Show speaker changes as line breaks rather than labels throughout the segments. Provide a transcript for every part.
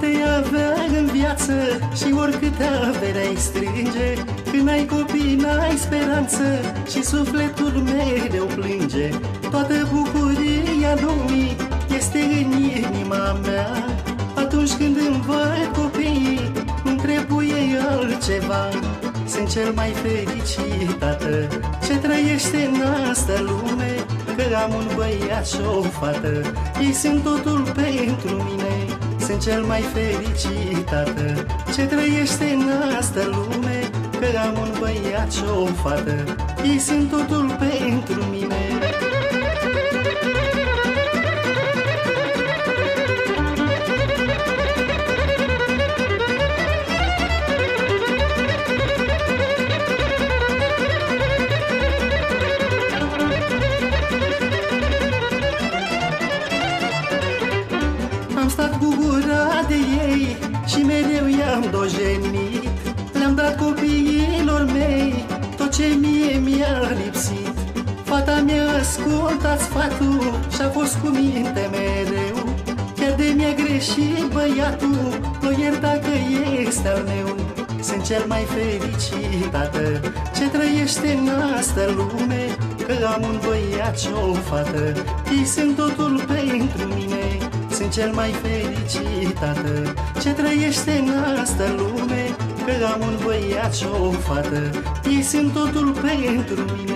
Oricâte avea în viață și oricâte avere ai strânge Când ai copii, n-ai speranță și sufletul mereu plânge. Toată bucuria lumii este în inima mea. Atunci când îmi văd copiii, nu trebuie altceva. Sunt cel mai fericit tată ce trăiește în asta lume Că am un băiat și o fată. Ei sunt totul pentru mine Sunt cel mai fericit tată Ce trăiește în asta lume? Că am un băiat și o fată. Ei sunt totul pentru de ei și mereu i-am dojenit. Le-am dat copiilor mei tot ce mie mi-a lipsit. Fata mi-a ascultat sfatul și-a fost cu minte mereu. Chiar de mi-a greșit băiatul, nu ierta că este al meu. Sunt cel mai fericit tată ce trăiește în asta lume Că am un băiat și o fată, ei sunt totul pentru mine sunt cel mai fericit tată. Ce trăiește în asta lume Că am un băiat și o fată. Ei sunt totul pentru mine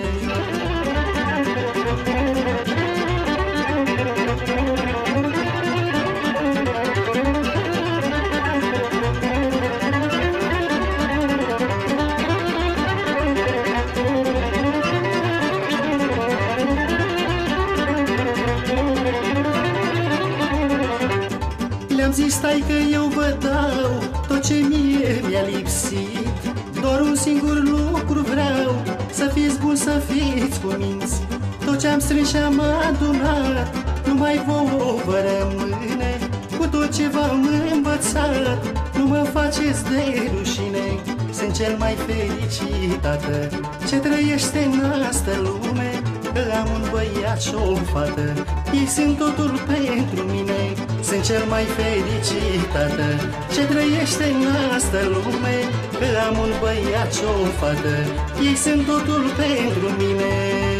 zis stai că eu vă dau Tot ce mie mi-a lipsit. Doar un singur lucru vreau Să fiți buni, să fiți cuminți Tot ce-am strâns și am adunat Numai vouă vă rămâne Cu tot ce v-am învățat Nu mă faceți de rușine. Sunt cel mai fericit tată Ce trăiește în asta lume Că am un băiat și o fată. Ei sunt totul pentru mine Sunt cel mai fericit tată Ce trăiește în asta lume Că am un băiat și o fată. Ei sunt totul pentru mine